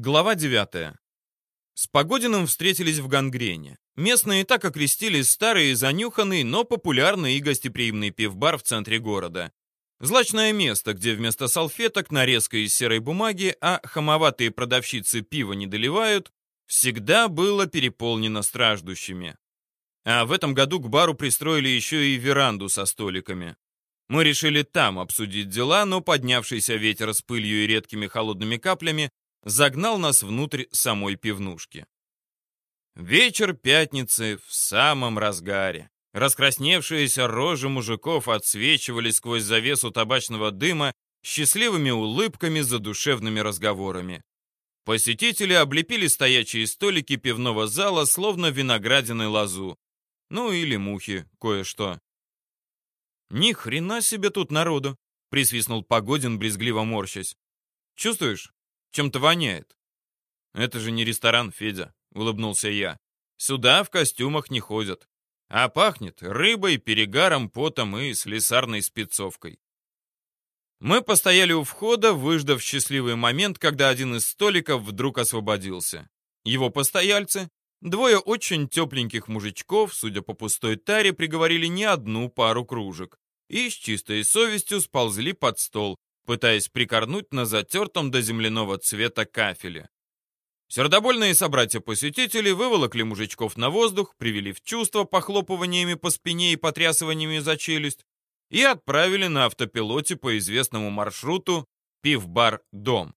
Глава 9. С Погодиным встретились в Гангрене. Местные так окрестили старый, занюханный, но популярный и гостеприимный пивбар в центре города. Злачное место, где вместо салфеток нарезка из серой бумаги, а хамоватые продавщицы пива не доливают, всегда было переполнено страждущими. А в этом году к бару пристроили еще и веранду со столиками. Мы решили там обсудить дела, но поднявшийся ветер с пылью и редкими холодными каплями загнал нас внутрь самой пивнушки. Вечер пятницы в самом разгаре. Раскрасневшиеся рожи мужиков отсвечивали сквозь завесу табачного дыма счастливыми улыбками за душевными разговорами. Посетители облепили стоячие столики пивного зала, словно виноградиной лозу. Ну или мухи, кое-что. «Ни хрена себе тут народу!» — присвистнул Погодин, брезгливо морщась. «Чувствуешь? Чем-то воняет». «Это же не ресторан, Федя», — улыбнулся я. «Сюда в костюмах не ходят. А пахнет рыбой, перегаром, потом и слесарной спецовкой». Мы постояли у входа, выждав счастливый момент, когда один из столиков вдруг освободился. Его постояльцы, двое очень тепленьких мужичков, судя по пустой таре, приговорили не одну пару кружек и с чистой совестью сползли под стол, пытаясь прикорнуть на затертом до земляного цвета кафеле. Сердобольные собратья-посетители выволокли мужичков на воздух, привели в чувство похлопываниями по спине и потрясываниями за челюсть и отправили на автопилоте по известному маршруту «Пивбар-дом».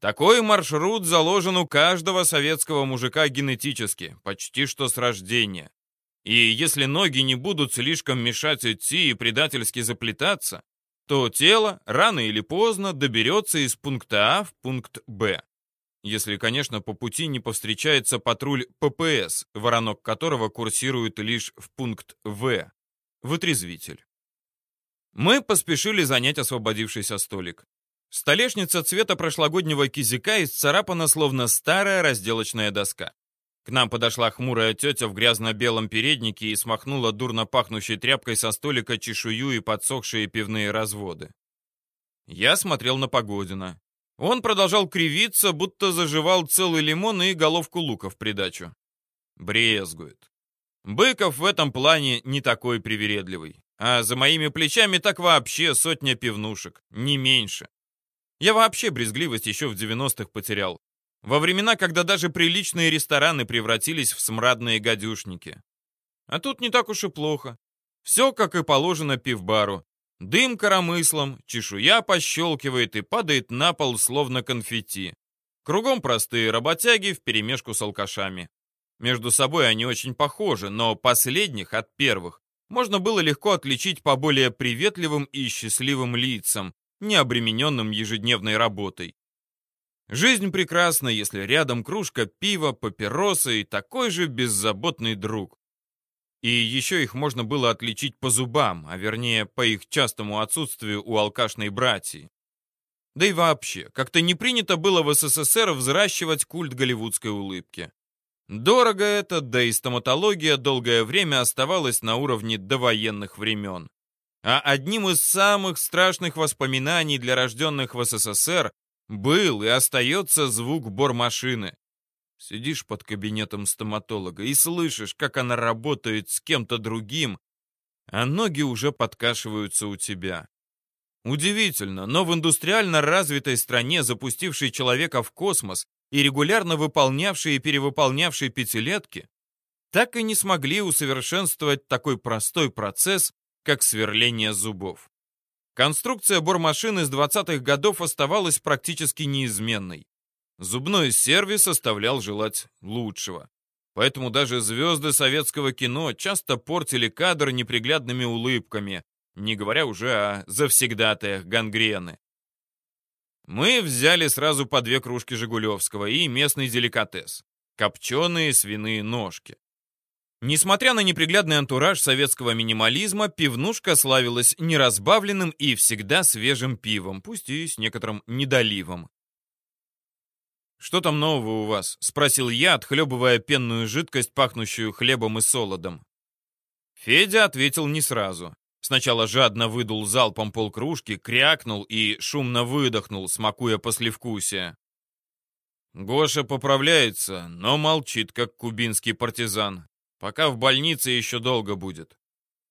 Такой маршрут заложен у каждого советского мужика генетически, почти что с рождения. И если ноги не будут слишком мешать идти и предательски заплетаться, то тело рано или поздно доберется из пункта А в пункт Б. Если, конечно, по пути не повстречается патруль ППС, воронок которого курсирует лишь в пункт В. Вытрезвитель. Мы поспешили занять освободившийся столик. Столешница цвета прошлогоднего кизика исцарапана, словно старая разделочная доска. К нам подошла хмурая тетя в грязно-белом переднике и смахнула дурно пахнущей тряпкой со столика чешую и подсохшие пивные разводы. Я смотрел на Погодина. Он продолжал кривиться, будто заживал целый лимон и головку лука в придачу. Брезгует. Быков в этом плане не такой привередливый. А за моими плечами так вообще сотня пивнушек, не меньше. Я вообще брезгливость еще в 90-х потерял. Во времена, когда даже приличные рестораны превратились в смрадные гадюшники. А тут не так уж и плохо. Все, как и положено пивбару. Дым коромыслом, чешуя пощелкивает и падает на пол, словно конфетти. Кругом простые работяги вперемешку с алкашами. Между собой они очень похожи, но последних от первых можно было легко отличить по более приветливым и счастливым лицам, не обремененным ежедневной работой. Жизнь прекрасна, если рядом кружка пива, папиросы и такой же беззаботный друг. И еще их можно было отличить по зубам, а вернее по их частому отсутствию у алкашной братьи. Да и вообще, как-то не принято было в СССР взращивать культ голливудской улыбки. Дорого это, да и стоматология долгое время оставалась на уровне довоенных времен. А одним из самых страшных воспоминаний для рожденных в СССР был и остается звук бормашины. Сидишь под кабинетом стоматолога и слышишь, как она работает с кем-то другим, а ноги уже подкашиваются у тебя. Удивительно, но в индустриально развитой стране, запустившей человека в космос и регулярно выполнявшей и перевыполнявшей пятилетки, так и не смогли усовершенствовать такой простой процесс, как сверление зубов. Конструкция бормашины с 20-х годов оставалась практически неизменной. Зубной сервис оставлял желать лучшего. Поэтому даже звезды советского кино часто портили кадр неприглядными улыбками, не говоря уже о завсегдатаях гангрены. Мы взяли сразу по две кружки Жигулевского и местный деликатес — копченые свиные ножки. Несмотря на неприглядный антураж советского минимализма, пивнушка славилась неразбавленным и всегда свежим пивом, пусть и с некоторым недоливом. «Что там нового у вас?» — спросил я, отхлебывая пенную жидкость, пахнущую хлебом и солодом. Федя ответил не сразу. Сначала жадно выдул залпом полкружки, крякнул и шумно выдохнул, смакуя послевкусие. Гоша поправляется, но молчит, как кубинский партизан. Пока в больнице еще долго будет.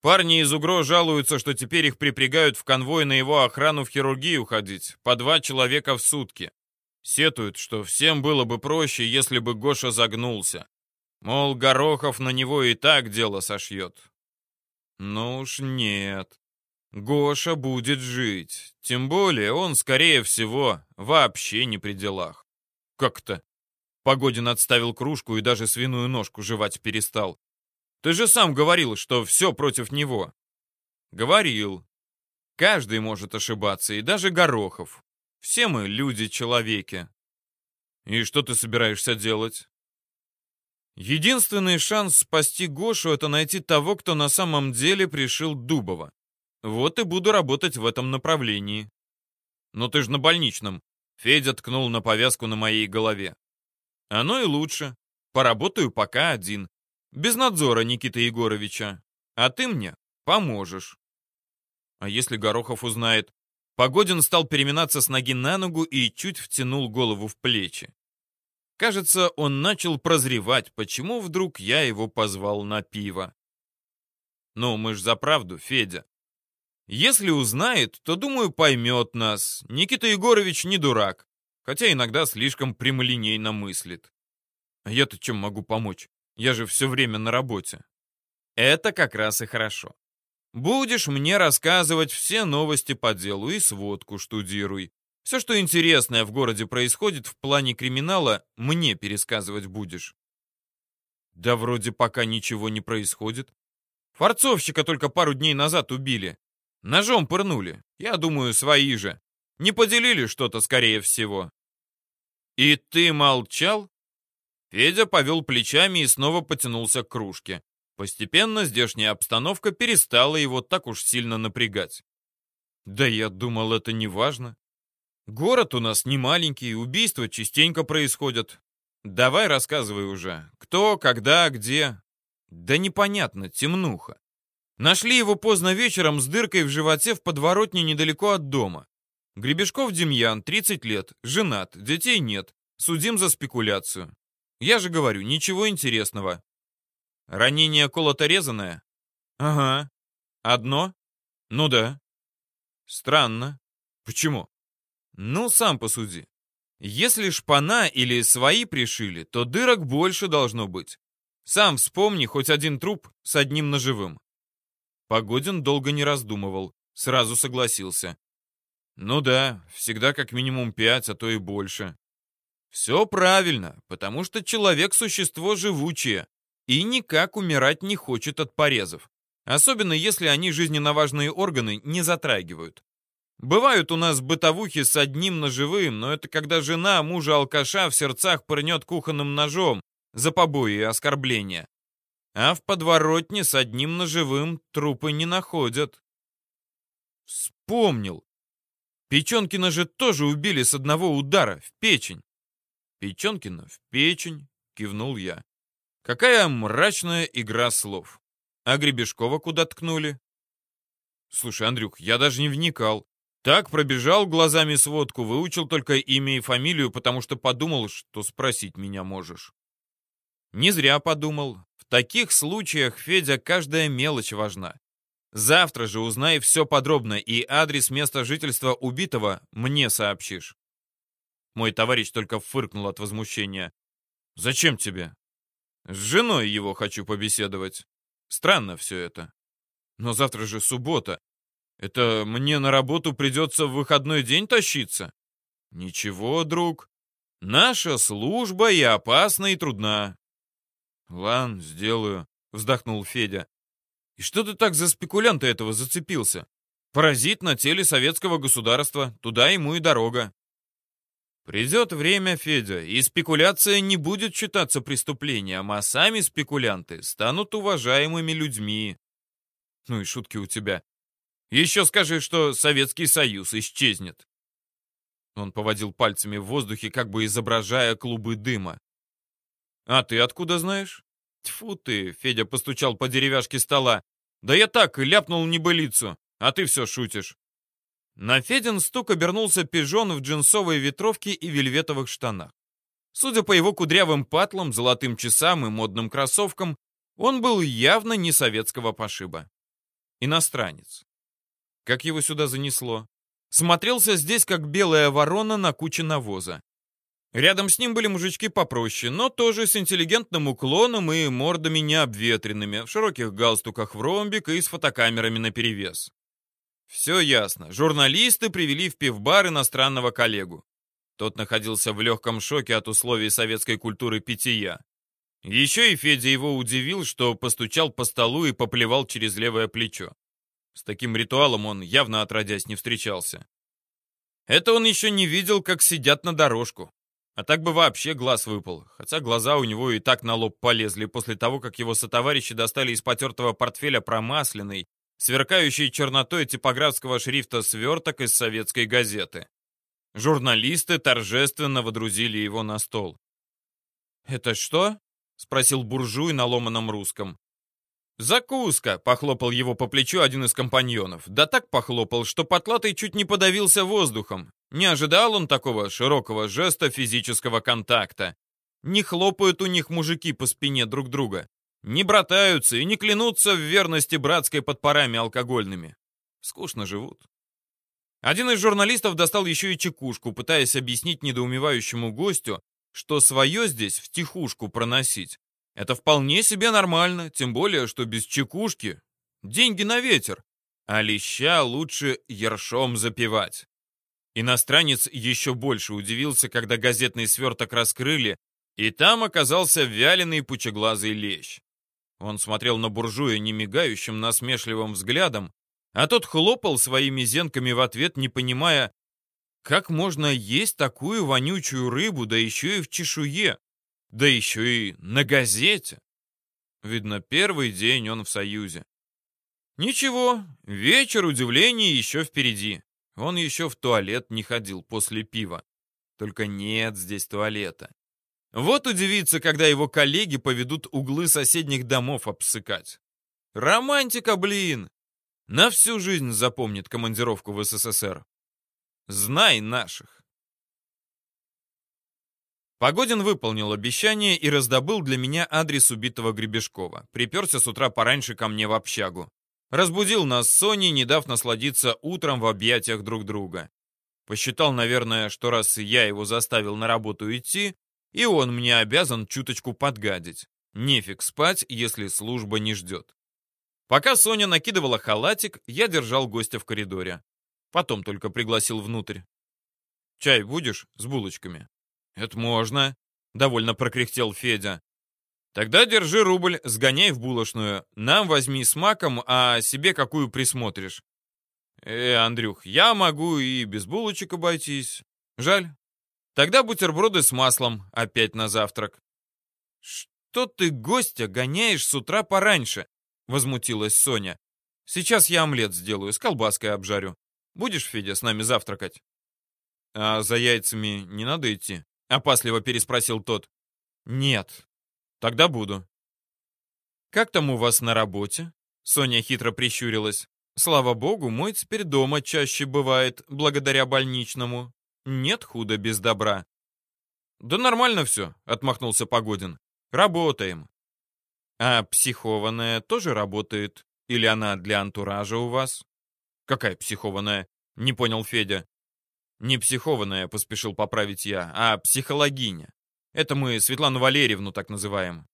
Парни из УГРО жалуются, что теперь их припрягают в конвой на его охрану в хирургию ходить, по два человека в сутки. Сетуют, что всем было бы проще, если бы Гоша загнулся. Мол, Горохов на него и так дело сошьет. Ну уж нет. Гоша будет жить. Тем более он, скорее всего, вообще не при делах. Как-то. Погодин отставил кружку и даже свиную ножку жевать перестал. Ты же сам говорил, что все против него. Говорил. Каждый может ошибаться, и даже Горохов. Все мы люди-человеки. И что ты собираешься делать? Единственный шанс спасти Гошу — это найти того, кто на самом деле пришил Дубова. Вот и буду работать в этом направлении. Но ты же на больничном. Федя ткнул на повязку на моей голове. Оно и лучше. Поработаю пока один. Без надзора Никиты Егоровича. А ты мне поможешь. А если Горохов узнает? Погодин стал переминаться с ноги на ногу и чуть втянул голову в плечи. Кажется, он начал прозревать, почему вдруг я его позвал на пиво. Ну, мы ж за правду, Федя. Если узнает, то, думаю, поймет нас. Никита Егорович не дурак, хотя иногда слишком прямолинейно мыслит. А я-то чем могу помочь? Я же все время на работе. Это как раз и хорошо. Будешь мне рассказывать все новости по делу и сводку штудируй. Все, что интересное в городе происходит в плане криминала, мне пересказывать будешь. Да вроде пока ничего не происходит. Форцовщика только пару дней назад убили. Ножом пырнули. Я думаю, свои же. Не поделили что-то, скорее всего. И ты молчал? Федя повел плечами и снова потянулся к кружке. Постепенно здешняя обстановка перестала его так уж сильно напрягать. Да я думал, это не важно. Город у нас не маленький, убийства частенько происходят. Давай рассказывай уже. Кто, когда, где. Да непонятно, темнуха. Нашли его поздно вечером с дыркой в животе в подворотне недалеко от дома. Гребешков Демьян, 30 лет, женат, детей нет, судим за спекуляцию. Я же говорю, ничего интересного. Ранение колото-резаное? Ага. Одно? Ну да. Странно. Почему? Ну, сам посуди. Если шпана или свои пришили, то дырок больше должно быть. Сам вспомни хоть один труп с одним ножевым. Погодин долго не раздумывал, сразу согласился. Ну да, всегда как минимум пять, а то и больше. Все правильно, потому что человек — существо живучее и никак умирать не хочет от порезов, особенно если они жизненно важные органы не затрагивают. Бывают у нас бытовухи с одним ножевым, но это когда жена мужа-алкаша в сердцах пырнет кухонным ножом за побои и оскорбления. А в подворотне с одним ножевым трупы не находят. Вспомнил. Печенкина же тоже убили с одного удара, в печень. Печенкина в печень, кивнул я. Какая мрачная игра слов. А Гребешкова куда ткнули? Слушай, Андрюх, я даже не вникал. Так пробежал глазами сводку, выучил только имя и фамилию, потому что подумал, что спросить меня можешь. Не зря подумал. В таких случаях, Федя, каждая мелочь важна. Завтра же узнай все подробно и адрес места жительства убитого мне сообщишь. Мой товарищ только фыркнул от возмущения. «Зачем тебе?» «С женой его хочу побеседовать. Странно все это. Но завтра же суббота. Это мне на работу придется в выходной день тащиться? Ничего, друг. Наша служба и опасна, и трудна. Ладно, сделаю, вздохнул Федя. И что ты так за спекулянта этого зацепился? Паразит на теле советского государства, туда ему и дорога. Придет время, Федя, и спекуляция не будет считаться преступлением, а сами спекулянты станут уважаемыми людьми. Ну и шутки у тебя. Еще скажи, что Советский Союз исчезнет. Он поводил пальцами в воздухе, как бы изображая клубы дыма. «А ты откуда знаешь?» «Тьфу ты!» — Федя постучал по деревяшке стола. «Да я так, ляпнул небылицу, а ты все шутишь». На Федин стук обернулся пижон в джинсовой ветровке и вельветовых штанах. Судя по его кудрявым патлам, золотым часам и модным кроссовкам, он был явно не советского пошиба. Иностранец. Как его сюда занесло? Смотрелся здесь, как белая ворона на куче навоза. Рядом с ним были мужички попроще, но тоже с интеллигентным уклоном и мордами необветренными, в широких галстуках в ромбик и с фотокамерами наперевес. Все ясно. Журналисты привели в пивбар иностранного коллегу. Тот находился в легком шоке от условий советской культуры питья. Еще и Федя его удивил, что постучал по столу и поплевал через левое плечо. С таким ритуалом он явно отродясь не встречался. Это он еще не видел, как сидят на дорожку. А так бы вообще глаз выпал, хотя глаза у него и так на лоб полезли после того, как его сотоварищи достали из потертого портфеля промасленный, сверкающий чернотой типографского шрифта сверток из советской газеты. Журналисты торжественно водрузили его на стол. «Это что?» — спросил буржуй на ломаном русском. «Закуска!» — похлопал его по плечу один из компаньонов. Да так похлопал, что потлатый чуть не подавился воздухом. Не ожидал он такого широкого жеста физического контакта. Не хлопают у них мужики по спине друг друга. Не братаются и не клянутся в верности братской под парами алкогольными. Скучно живут. Один из журналистов достал еще и чекушку, пытаясь объяснить недоумевающему гостю, что свое здесь в тихушку проносить. Это вполне себе нормально, тем более, что без чекушки деньги на ветер, а леща лучше ершом запивать. Иностранец еще больше удивился, когда газетный сверток раскрыли, и там оказался вяленый пучеглазый лещ. Он смотрел на буржуя немигающим насмешливым взглядом, а тот хлопал своими зенками в ответ, не понимая, как можно есть такую вонючую рыбу, да еще и в чешуе, да еще и на газете. Видно, первый день он в Союзе. Ничего, вечер удивлений еще впереди. Он еще в туалет не ходил после пива. Только нет здесь туалета. Вот удивится, когда его коллеги поведут углы соседних домов обсыкать. Романтика, блин! На всю жизнь запомнит командировку в СССР. Знай наших. Погодин выполнил обещание и раздобыл для меня адрес убитого Гребешкова. Приперся с утра пораньше ко мне в общагу. Разбудил нас с Соней, не дав насладиться утром в объятиях друг друга. Посчитал, наверное, что раз я его заставил на работу идти, и он мне обязан чуточку подгадить. Нефиг спать, если служба не ждет. Пока Соня накидывала халатик, я держал гостя в коридоре. Потом только пригласил внутрь. «Чай будешь с булочками?» «Это можно», — довольно прокряхтел Федя. «Тогда держи рубль, сгоняй в булочную. Нам возьми с маком, а себе какую присмотришь». «Э, Андрюх, я могу и без булочек обойтись. Жаль, Тогда бутерброды с маслом, опять на завтрак. «Что ты гостя гоняешь с утра пораньше?» — возмутилась Соня. «Сейчас я омлет сделаю, с колбаской обжарю. Будешь, Федя, с нами завтракать?» «А за яйцами не надо идти?» — опасливо переспросил тот. «Нет. Тогда буду». «Как там у вас на работе?» Соня хитро прищурилась. «Слава богу, мой теперь дома чаще бывает, благодаря больничному. Нет худа без добра. Да нормально все, отмахнулся Погодин. Работаем. А психованная тоже работает? Или она для антуража у вас? Какая психованная? Не понял Федя. Не психованная, поспешил поправить я, а психологиня. Это мы Светлану Валерьевну так называем.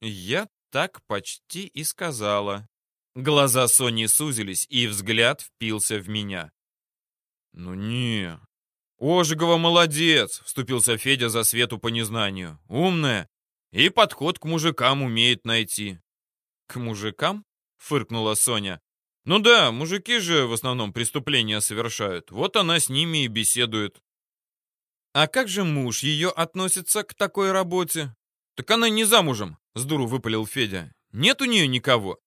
Я так почти и сказала. Глаза Сони сузились, и взгляд впился в меня. «Ну не, «Ожегова молодец!» — вступился Федя за Свету по незнанию. «Умная! И подход к мужикам умеет найти». «К мужикам?» — фыркнула Соня. «Ну да, мужики же в основном преступления совершают. Вот она с ними и беседует». «А как же муж ее относится к такой работе?» «Так она не замужем», — с дуру выпалил Федя. «Нет у нее никого».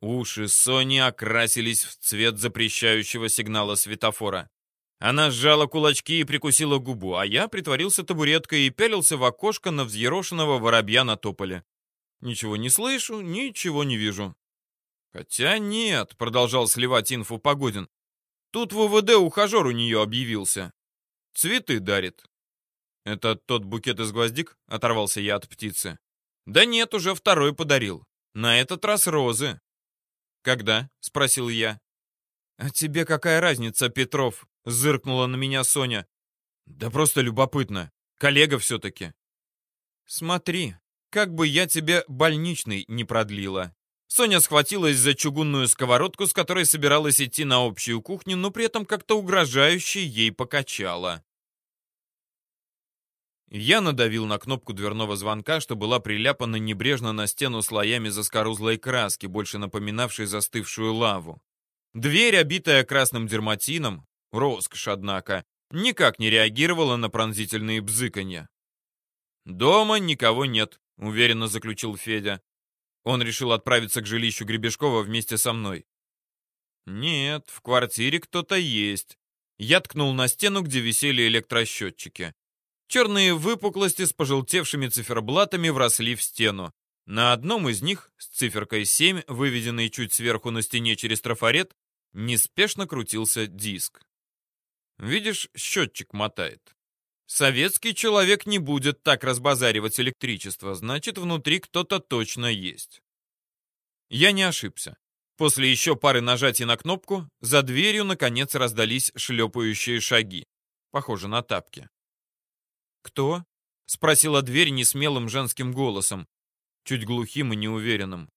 Уши Сони окрасились в цвет запрещающего сигнала светофора. Она сжала кулачки и прикусила губу, а я притворился табуреткой и пялился в окошко на взъерошенного воробья на тополе. Ничего не слышу, ничего не вижу. Хотя нет, продолжал сливать инфу Погодин. Тут в УВД ухажер у нее объявился. Цветы дарит. «Это тот букет из гвоздик?» — оторвался я от птицы. «Да нет, уже второй подарил. На этот раз розы». «Когда?» — спросил я. «А тебе какая разница, Петров?» — зыркнула на меня Соня. «Да просто любопытно. Коллега все-таки». «Смотри, как бы я тебе больничный не продлила». Соня схватилась за чугунную сковородку, с которой собиралась идти на общую кухню, но при этом как-то угрожающе ей покачала. Я надавил на кнопку дверного звонка, что была приляпана небрежно на стену слоями заскорузлой краски, больше напоминавшей застывшую лаву. Дверь, обитая красным дерматином, роскошь, однако, никак не реагировала на пронзительные бзыканья. «Дома никого нет», — уверенно заключил Федя. Он решил отправиться к жилищу Гребешкова вместе со мной. Нет, в квартире кто-то есть. Я ткнул на стену, где висели электросчетчики. Черные выпуклости с пожелтевшими циферблатами вросли в стену. На одном из них, с циферкой 7, выведенной чуть сверху на стене через трафарет, неспешно крутился диск. Видишь, счетчик мотает. Советский человек не будет так разбазаривать электричество, значит, внутри кто-то точно есть. Я не ошибся. После еще пары нажатий на кнопку, за дверью, наконец, раздались шлепающие шаги. Похоже на тапки. «Кто?» — спросила дверь несмелым женским голосом, чуть глухим и неуверенным.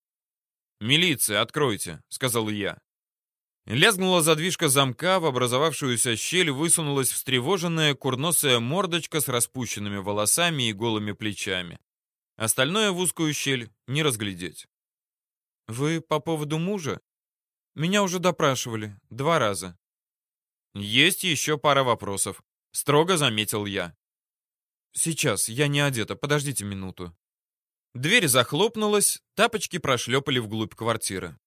«Милиция, откройте», — сказал я. Лязгнула задвижка замка, в образовавшуюся щель высунулась встревоженная курносая мордочка с распущенными волосами и голыми плечами. Остальное в узкую щель не разглядеть. «Вы по поводу мужа? Меня уже допрашивали. Два раза». «Есть еще пара вопросов», — строго заметил я. «Сейчас, я не одета, подождите минуту». Дверь захлопнулась, тапочки прошлепали вглубь квартиры.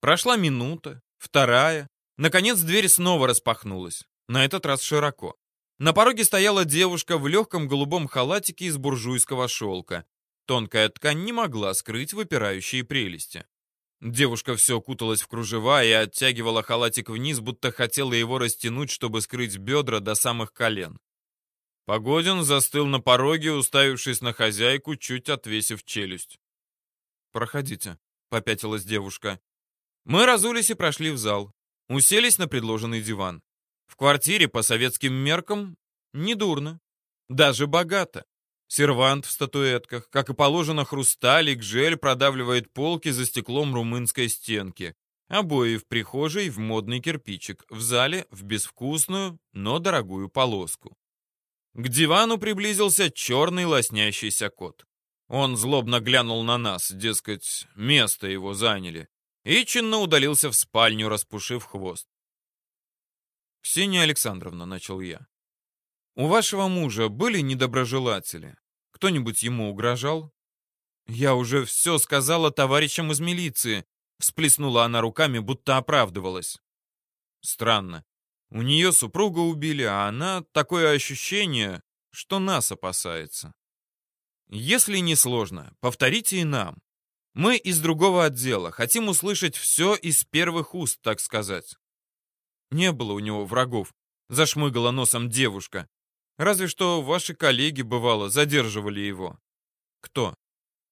Прошла минута, вторая. Наконец дверь снова распахнулась. На этот раз широко. На пороге стояла девушка в легком голубом халатике из буржуйского шелка. Тонкая ткань не могла скрыть выпирающие прелести. Девушка все куталась в кружева и оттягивала халатик вниз, будто хотела его растянуть, чтобы скрыть бедра до самых колен. Погодин застыл на пороге, уставившись на хозяйку, чуть отвесив челюсть. «Проходите», — попятилась девушка. Мы разулись и прошли в зал. Уселись на предложенный диван. В квартире по советским меркам недурно. Даже богато. Сервант в статуэтках, как и положено, хрусталик, жель продавливает полки за стеклом румынской стенки. Обои в прихожей в модный кирпичик, в зале в безвкусную, но дорогую полоску. К дивану приблизился черный лоснящийся кот. Он злобно глянул на нас, дескать, место его заняли и чинно удалился в спальню, распушив хвост. «Ксения Александровна», — начал я, — «у вашего мужа были недоброжелатели? Кто-нибудь ему угрожал?» «Я уже все сказала товарищам из милиции», — всплеснула она руками, будто оправдывалась. «Странно. У нее супруга убили, а она такое ощущение, что нас опасается. Если не сложно, повторите и нам. Мы из другого отдела, хотим услышать все из первых уст, так сказать. Не было у него врагов, зашмыгала носом девушка. Разве что ваши коллеги, бывало, задерживали его. Кто?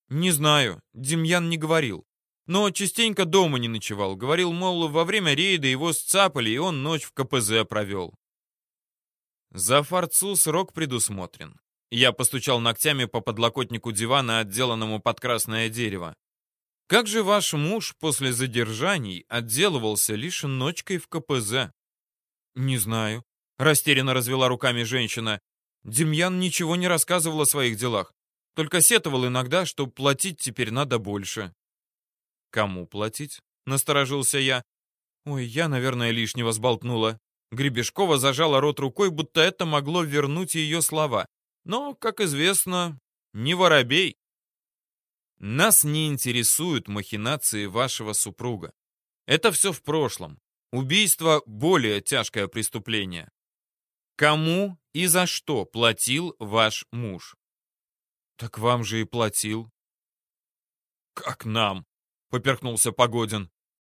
Не знаю, Демьян не говорил. Но частенько дома не ночевал. Говорил, мол, во время рейда его сцапали, и он ночь в КПЗ провел. За форцу срок предусмотрен. Я постучал ногтями по подлокотнику дивана, отделанному под красное дерево. Как же ваш муж после задержаний отделывался лишь ночкой в КПЗ? Не знаю. Растерянно развела руками женщина. Демьян ничего не рассказывал о своих делах. Только сетовал иногда, что платить теперь надо больше. Кому платить? Насторожился я. Ой, я, наверное, лишнего сболтнула. Гребешкова зажала рот рукой, будто это могло вернуть ее слова. Но, как известно, не воробей. Нас не интересуют махинации вашего супруга. Это все в прошлом. Убийство – более тяжкое преступление. Кому и за что платил ваш муж? Так вам же и платил. Как нам? Поперхнулся Погодин.